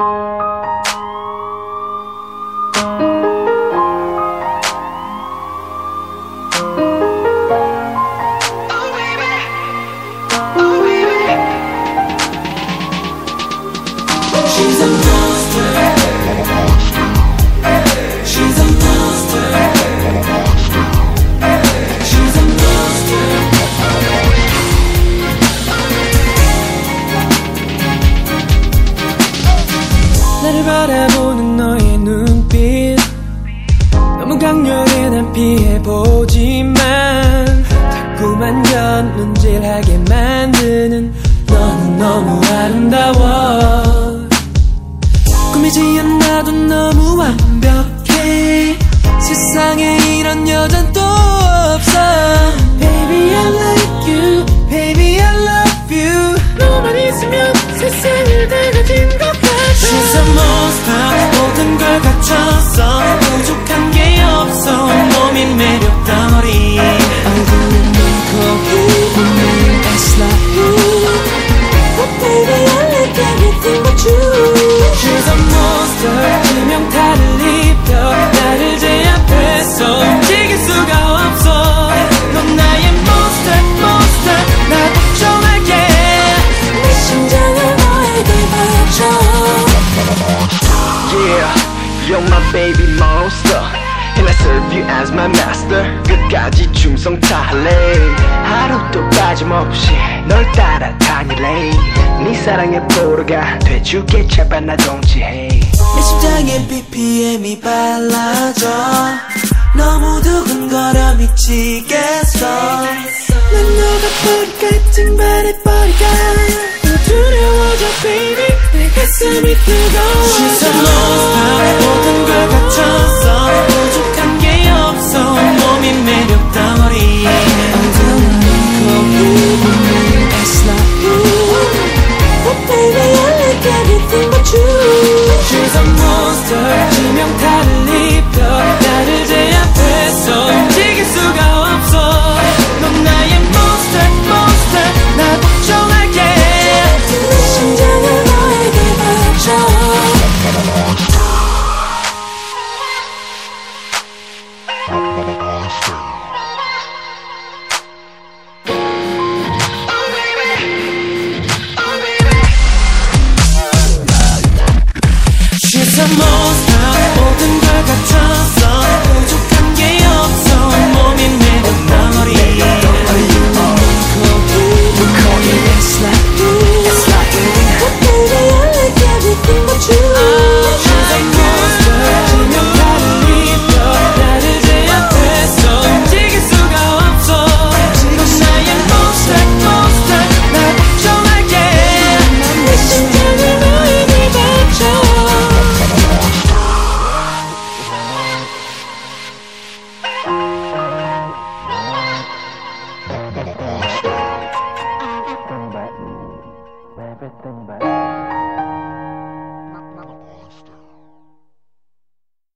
나를 바라보는 너의 눈빛. 너무 강렬해 난 피해보지만 자꾸만 견눈질하게 만드는 너는 너무 아름다워. 꿈이지 않나도 너무 완벽해. 세상에 이런 여잔 또 없어. Baby you're my baby monster. And I serve you as my master. 끝까지 충성 다할래. 하루도 빠짐없이 널 따라 다닐래. 네 사랑의 포로가 돼줄게 제발 나 동지해 내 심장의 BPM이 빨라져. 너무 두근거려 미치겠어. 난 너가 버릴까 찡발해 버릴까. 또 두려워져 baby. 내 가슴이 뜨거워 most